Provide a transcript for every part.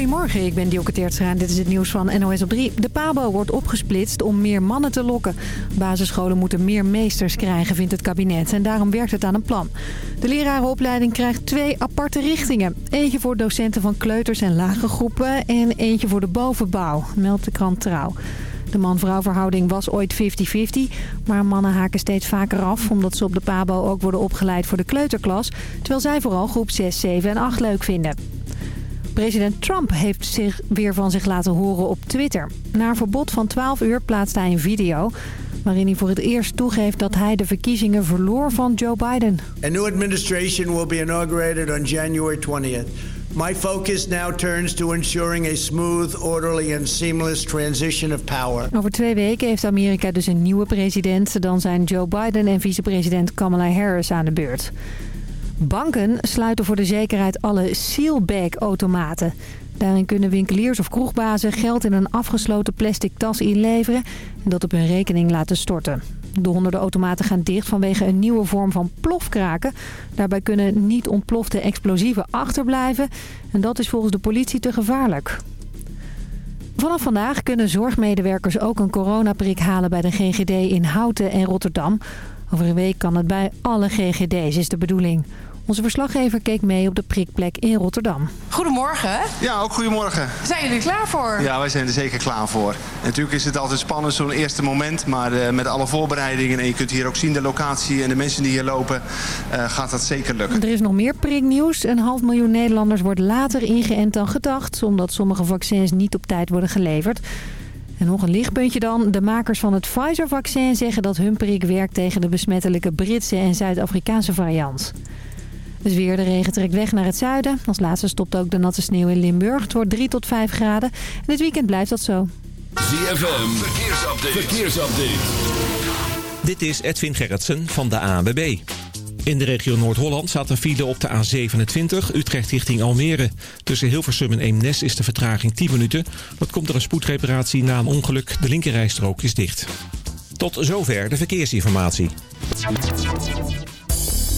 Goedemorgen, ik ben Dielke en dit is het nieuws van NOS op 3. De PABO wordt opgesplitst om meer mannen te lokken. Basisscholen moeten meer meesters krijgen, vindt het kabinet. En daarom werkt het aan een plan. De lerarenopleiding krijgt twee aparte richtingen. Eentje voor docenten van kleuters en lage groepen en eentje voor de bovenbouw, meldt de krant Trouw. De man-vrouw verhouding was ooit 50-50, maar mannen haken steeds vaker af... omdat ze op de PABO ook worden opgeleid voor de kleuterklas... terwijl zij vooral groep 6, 7 en 8 leuk vinden. President Trump heeft zich weer van zich laten horen op Twitter. Na een verbod van 12 uur plaatste hij een video waarin hij voor het eerst toegeeft dat hij de verkiezingen verloor van Joe Biden. A new administration will be inaugurated on January 20th. My focus now turns to ensuring a smooth, orderly and seamless transition of power. Over twee weken heeft Amerika dus een nieuwe president. Dan zijn Joe Biden en vicepresident Kamala Harris aan de beurt. Banken sluiten voor de zekerheid alle sealbag-automaten. Daarin kunnen winkeliers of kroegbazen geld in een afgesloten plastic tas inleveren... en dat op hun rekening laten storten. De honderden automaten gaan dicht vanwege een nieuwe vorm van plofkraken. Daarbij kunnen niet ontplofte explosieven achterblijven. En dat is volgens de politie te gevaarlijk. Vanaf vandaag kunnen zorgmedewerkers ook een coronaprik halen bij de GGD in Houten en Rotterdam. Over een week kan het bij alle GGD's, is de bedoeling. Onze verslaggever keek mee op de prikplek in Rotterdam. Goedemorgen. Ja, ook goedemorgen. Zijn jullie klaar voor? Ja, wij zijn er zeker klaar voor. Natuurlijk is het altijd spannend, zo'n eerste moment. Maar uh, met alle voorbereidingen, en je kunt hier ook zien de locatie en de mensen die hier lopen, uh, gaat dat zeker lukken. Er is nog meer priknieuws. Een half miljoen Nederlanders wordt later ingeënt dan gedacht... omdat sommige vaccins niet op tijd worden geleverd. En nog een lichtpuntje dan. De makers van het Pfizer-vaccin zeggen dat hun prik werkt tegen de besmettelijke Britse en Zuid-Afrikaanse variant. Dus weer de regen trekt weg naar het zuiden. Als laatste stopt ook de natte sneeuw in Limburg. Het wordt 3 tot 5 graden. En dit weekend blijft dat zo. ZFM, verkeersupdate. verkeersupdate. Dit is Edwin Gerritsen van de ANWB. In de regio Noord-Holland staat een file op de A27, Utrecht richting Almere. Tussen Hilversum en Eemnes is de vertraging 10 minuten. Dat komt door een spoedreparatie na een ongeluk. De linkerrijstrook is dicht. Tot zover de verkeersinformatie.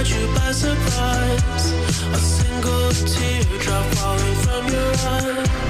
caught you by surprise. A single teardrop falling from your eyes.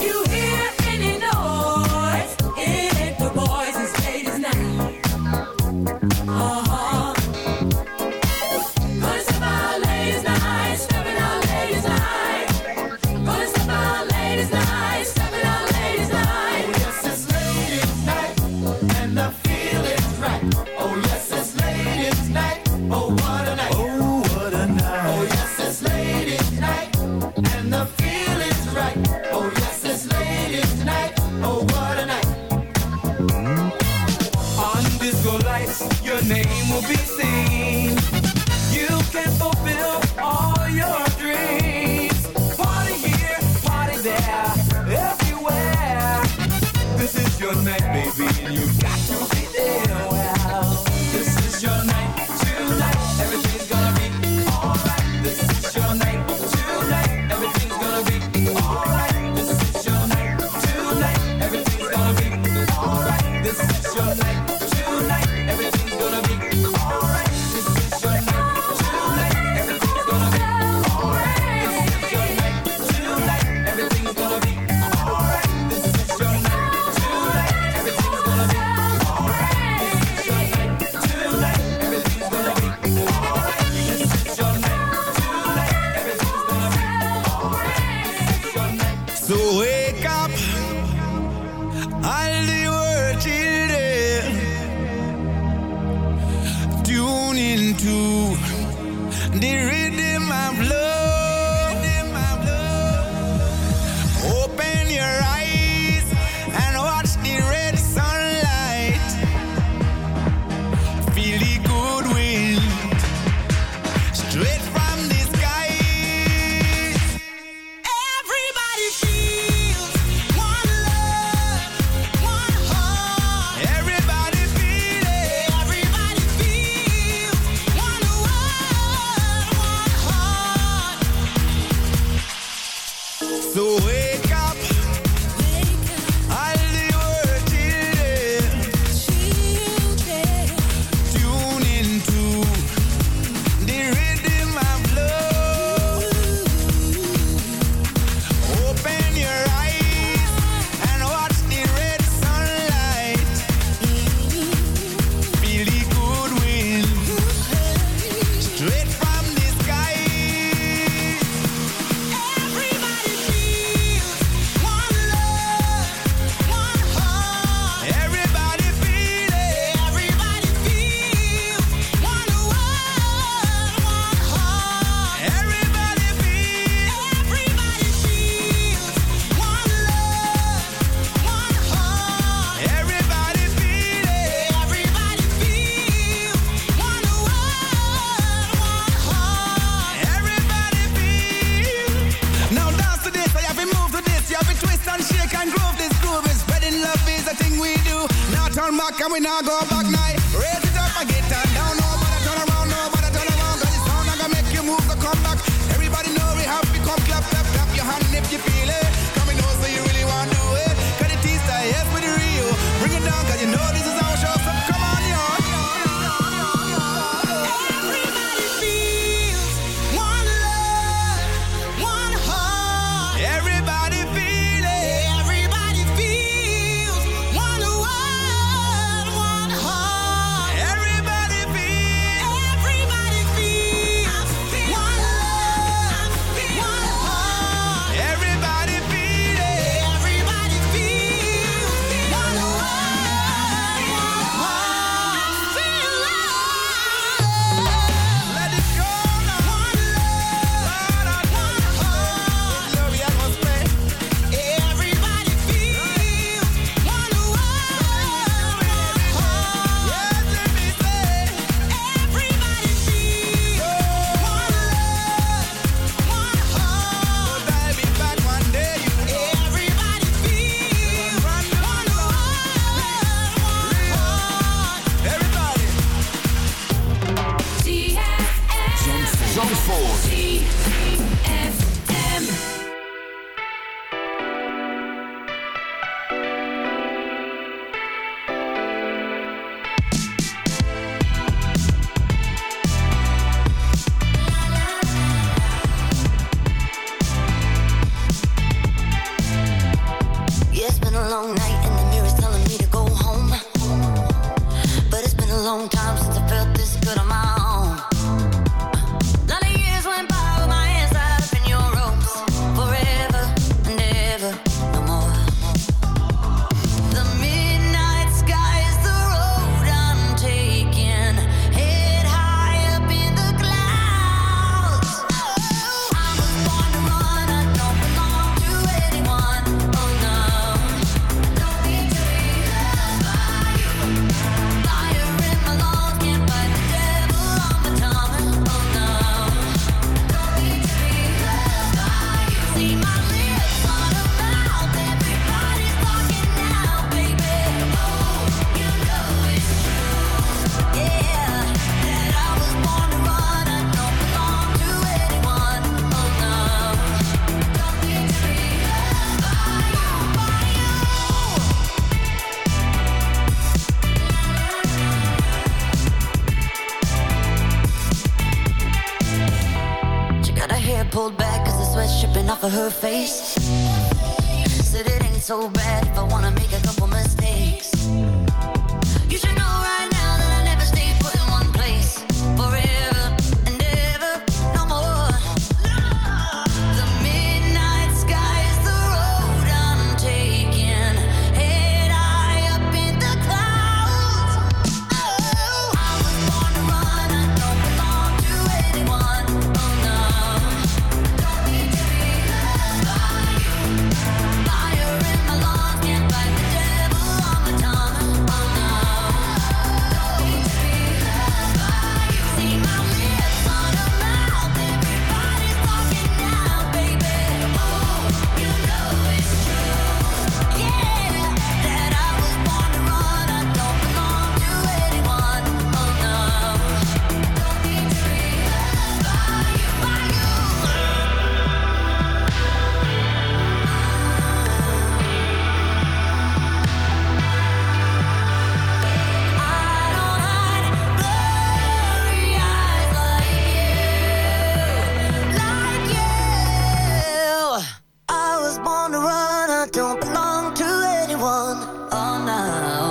was born to run. I don't belong to anyone. Oh no.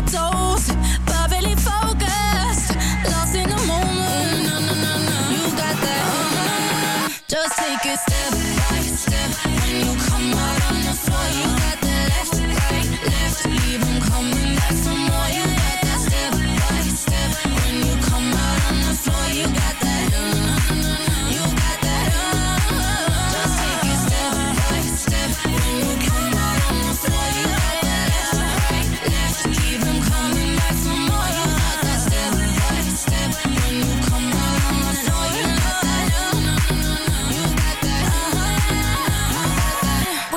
take by step.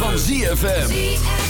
van ZFM.